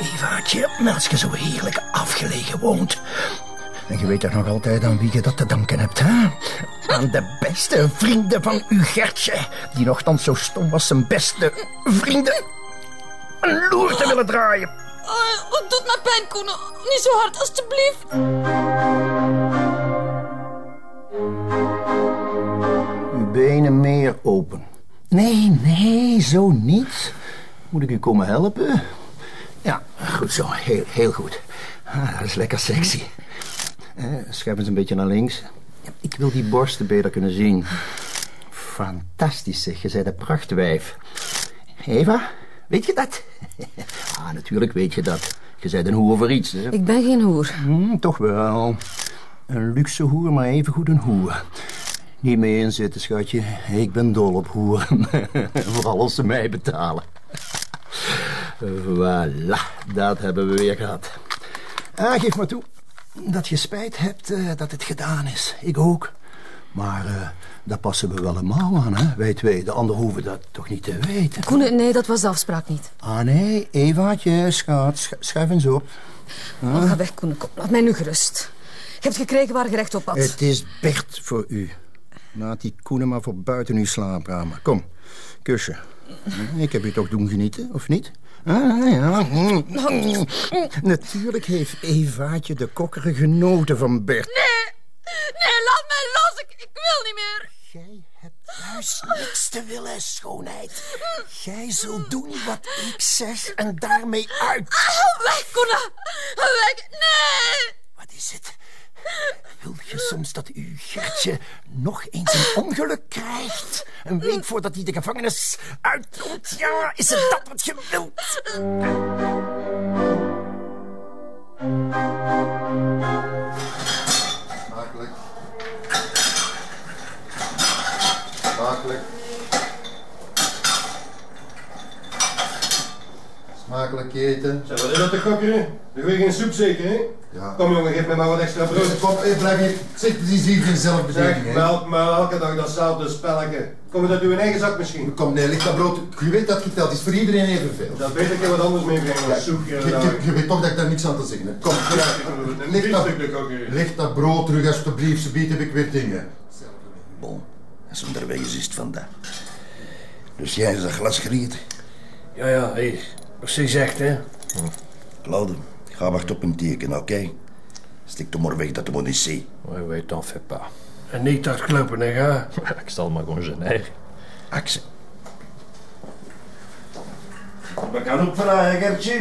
Evaatje, als je zo heerlijk afgelegen woont. En je weet toch nog altijd aan wie je dat te danken hebt, hè? Aan de beste vrienden van uw Gertje, die nogthans zo stom was zijn beste vrienden een loer te willen draaien. Oh, wat doet mij pijn, Koen? Niet zo hard, alstublieft. Uw benen meer open. Nee, nee, zo niet. Moet ik u komen helpen? Ja, goed zo. Heel, heel goed. Ah, dat is lekker sexy. Eh, schuif eens een beetje naar links. Ik wil die borsten beter kunnen zien. Fantastisch zeg, je bent een prachtwijf. Eva, weet je dat? ah, natuurlijk weet je dat. Je bent een hoer voor iets, hè? Ik ben geen hoer. Hm, toch wel. Een luxe hoer, maar evengoed een hoer. Niet mee inzitten, schatje. Ik ben dol op hoeren. Vooral als ze mij betalen. Voilà, dat hebben we weer gehad. Ah, geef maar toe dat je spijt hebt eh, dat het gedaan is. Ik ook. Maar uh, daar passen we wel een mouw aan, hè? Wij twee. De anderen hoeven dat toch niet te weten. Koen, nee, dat was de afspraak niet. Ah, nee. Evaatje, schat. Sch schuif eens op. Oh, ga weg, Koen. Kom, laat mij nu gerust. Je hebt gekregen waar je recht op had. Het is Bert voor u. Laat die koenen maar voor buiten uw slaapramen. Kom, kusje. Ik heb u toch doen genieten, of niet? Ah. Natuurlijk heeft Evaatje de kokkeren genoten van Bert. Nee, nee, laat mij los. Ik, ik wil niet meer. Jij hebt juist niks te willen, schoonheid. Jij zult doen wat ik zeg en daarmee uit. Hou weg. Weg, nee. Wat is het? Wil je soms dat uw Gertje nog eens een ongeluk krijgt? Een week voordat hij de gevangenis uitkomt? Ja, is het dat wat je wilt? Smakelijk eten. Zeg, wat is dat te kokkeren? Nu wil je geen soep zeker, hè? Ja. Kom jongen, geef mij maar wat extra brood. Kom, eh, blijf hier. Zeg precies hier geen zelfbediening, hè. melk maar elke dag datzelfde spelletje. Kom je dat in eigen zak misschien? Kom, nee, ligt dat brood. Je weet dat het geteld is voor iedereen evenveel. Dat weet ik wat anders meebrengen. Een soep je, en je, weet toch dat ik daar niks aan te zeggen heb. Kom, Een ligt dat, ligt dat brood terug alsjeblieft. Ze biedt heb ik weer dingen. Bon, zonderwege is het vandaag. Dus jij is een glas griet. Ja, ja, hé. Precies echt, hè. Claude, ga wacht op een teken, oké? Stik de maar weg dat de moet niet zien. Oui, oui, t'en fais pas. En niet dat kloppen, hè, ga. Ik zal me gewoon generen. Axel. We gaan ook vragen, Gertje.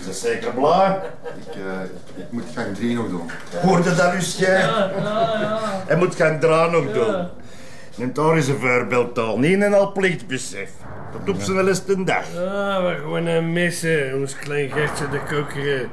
Is dat zeker blij? Ik, eh, ik moet gang 3 nog doen. Hoorde dat, Lustje? Hij moet gaan draaien nog doen. En daar is een voorbeeldtaal, niet een al plichtbesef. Dat op zijn laatste dag. Ah, we gewoon een missen, ons klein Gertje de kokkeren.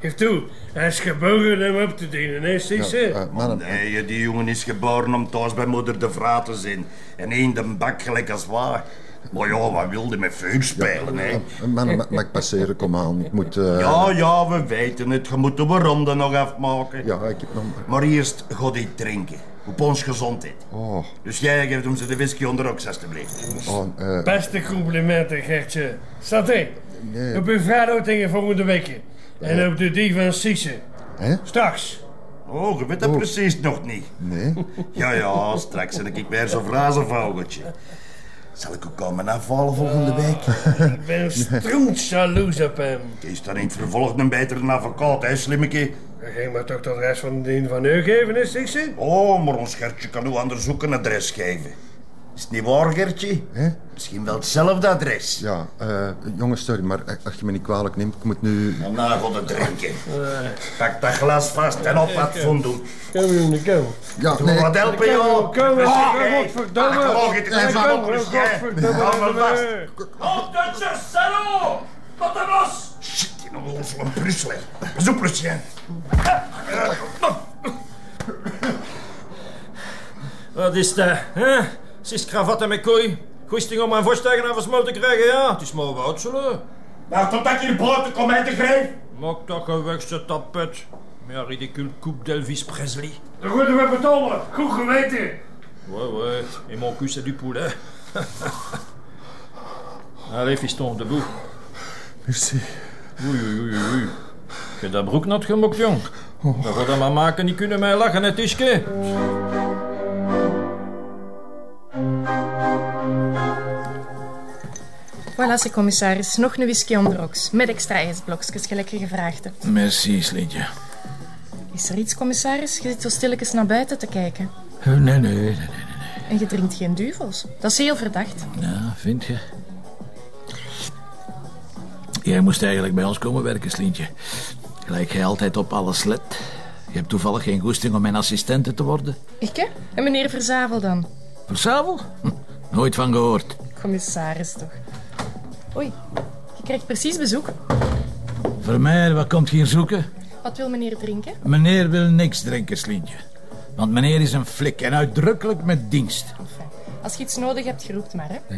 Geef toe, hij is geboren om op te dienen, hè, zie ze? Eh, mannen, Nee, die jongen is geboren om thuis bij moeder de vrouw te zijn. En één de bak gelijk als waar. Maar ja, wat wilde met vuur spelen, hè? eh, mannen, ma- mag ik passeren? Kom aan. Ik moet... eh, Ja, ja, we weten het. Je moet de ronde nog afmaken. Ja, ik heb nog... Maar eerst gaat hij drinken. Op ons gezondheid. Oh, Dus jij geeft hem ze de whisky onder oks, alstublieft. oh, eh, Beste complimenten, Gertje. Santé. Nee. Op uw verhoudingen volgende week. En op de die van Sisse. hè? Straks. Oh, je weet dat precies nog niet. Nee? Ja, ja, straks zet ik weer zo'n frazenvogeltje. Zal ik ook komen afvallen volgende week? Ik ben stroens jaloers op hem. Is dan in het vervolg een betere advocaat, hè, slimmeke? Dan ging maar toch de rest van de dien van u geven, hè, Sisse? Oh, maar ons Gertje kan u anders ook een adres geven. Is het niet waar, Gertje? Hè? Misschien wel hetzelfde adres. Ja, eh, jongens, sorry, maar als je me niet kwalijk neemt, ik moet nu... En na gaat het drinken. Pak dat glas vast en op wat van doen. Kom, jongen, kom. Ja, Doe nee, wat helpen, joh. Kom, kom, Ah, godverdomme. Ah, het is even kom, godverdomme. Hou me vast. Op de die nog ons van Brussel, hè. Pas op, Lucien. Wat is dat, hè? Zes kravatten met kooi. Goesting om mijn voorstijgen naar versmolten te krijgen, ja? Het is maar wat, zullen. Maar totdat je de brood komt uit de grijp. Maak toch een wegse tapet. Ja, ridicule coupe d'Elvis Presley. Dan moeten we betalen. Goed geweten. Ouais, ouais. Et mon cul, c'est du poulet. Allez, fiston, debout. merci. Oei, oei, oei, oei. Je hebt dat broek nat gemokt, jong. Dat gaat dat maar maken, niet kunnen mij lachen, het Iske. Voilà, ze commissaris. Nog een whisky on the rocks. Met extra ijsblokjes, gelijk je gevraagd hebt. Merci, Slintje. Is er iets, commissaris? Je zit zo stilletjes naar buiten te kijken. Nee, nee, nee, nee. En je drinkt geen duvels. Dat is heel verdacht. Ja, vind je? Jij moest eigenlijk bij ons komen werken, Slintje. Gelijk jij altijd op alles let. Je hebt toevallig geen goesting om mijn assistente te worden. Ik, hè? En meneer Verzavel dan? Versavel? Hm, nooit van gehoord. Commissaris toch. Oei, je krijgt precies bezoek. Vermeer, wat komt je hier zoeken? Wat wil meneer drinken? Meneer wil niks drinken, Slintje. Want meneer is een flik en uitdrukkelijk met dienst. Enfin, als je iets nodig hebt, je roept maar, hè.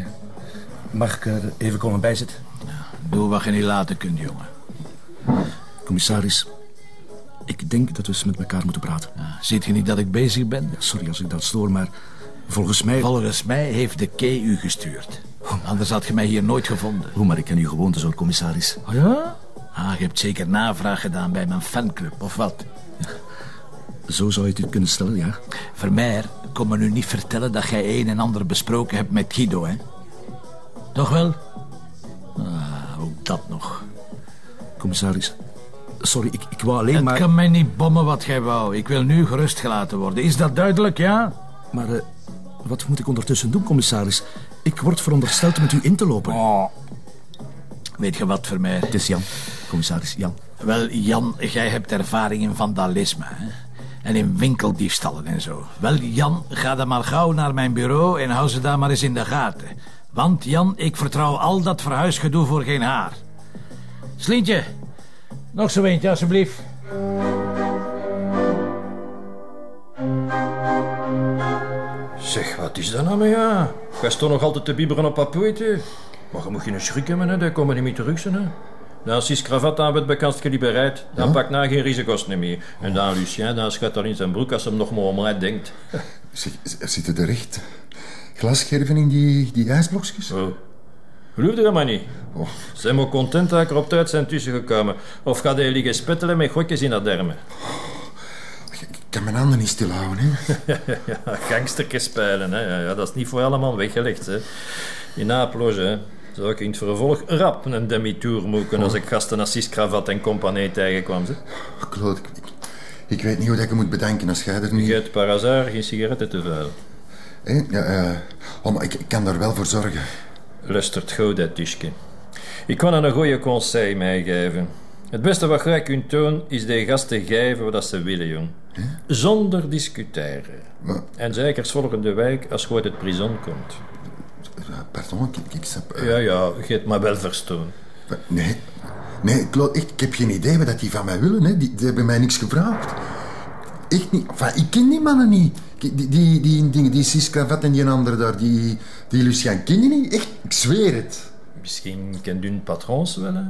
Mag ik er even komen bijzitten? Doe wat je niet laten kunt, jongen. Commissaris, ik denk dat we eens met elkaar moeten praten. Ja, ziet je niet dat ik bezig ben? Sorry als ik dat stoor, maar volgens mij... Volgens mij heeft de kei u gestuurd. Anders had je mij hier nooit gevonden. Hoe, maar ik ken uw gewoonte zo, commissaris. Oh ja? Ah, je hebt zeker navraag gedaan bij mijn fanclub, of wat? Zo zou je het kunnen stellen, ja. Vermeer, kom me nu niet vertellen dat jij een en ander besproken hebt met Guido, hè? Toch wel? Commissaris, sorry, ik, ik wou alleen Het maar... kan mij niet bommen wat jij wou. Ik wil nu gerust gelaten worden. Is dat duidelijk, ja? Maar eh, wat moet ik ondertussen doen, commissaris? Ik word verondersteld met u in te lopen. Oh. Weet je wat, Vermeer? Het is Jan, commissaris Jan. Wel, Jan, jij hebt ervaring in vandalisme, hè? En in winkeldiefstallen en zo. Wel, Jan, ga dan maar gauw naar mijn bureau en hou ze daar maar eens in de gaten. Want, Jan, ik vertrouw al dat verhuisgedoe voor geen haar. Slientje, nog zo eentje, alsjeblieft. Zeg, wat is dat nou met ja? Jij stond nog altijd te bibberen op papoete. Maar je moet geen schrik hebben, hè. Dat komen niet meer terug, zijn, hè. Dan is kravat aan het bekendste niet bereid. Dan pakt na geen risico's meer. En dan Lucien, dan schat er in zijn broek als hem nog maar om mij denkt. Zeg, er zitten er echt glasscherven in die, die ijsblokjes? Oh. Geloof je dat maar niet? Oh. Zijn maar content dat ik er op tijd zijn tussengekomen. Of gaat hij liggen spettelen met gokjes in dat dermen? Ik kan mijn handen niet stilhouden, hè. ja, gangstertjes spelen, hè. Ja, ja, dat is niet voor allemaal weggelegd, hè. In Aplos, hè. Zou ik in het vervolg rap een demi-tour moeten als ik gasten assist, kravat en compagnie tegenkwam, ze. Claude, ik, ik, ik weet niet hoe dat ik je moet bedanken als jij er nu... Je hebt par hasard geen sigaretten te vuil. Hé, ja, eh, oh, maar ik, ik kan daar wel voor zorgen. Lustert goed, dat Tuske. Ik kan een goede conseil meegeven. Het beste wat jij kunt doen, is de gasten geven wat ze willen, jong. Zonder discussiëren. Maar, En zeker volgende week als je uit het prison komt. pardon, ik, ik snap... eh, Ja, ja, je hebt me wel verstaan. Nee, nee, Claude, echt, ik heb geen idee wat die van mij willen, hè. Die, die hebben mij niks gevraagd. Echt niet. Enfin, ik ken die mannen niet. Die, die, die, dingen, die Sis Kravat en die andere daar, die, die Lucien, ken je niet? Echt, ik zweer het. Misschien kent u een patrons wel, hè?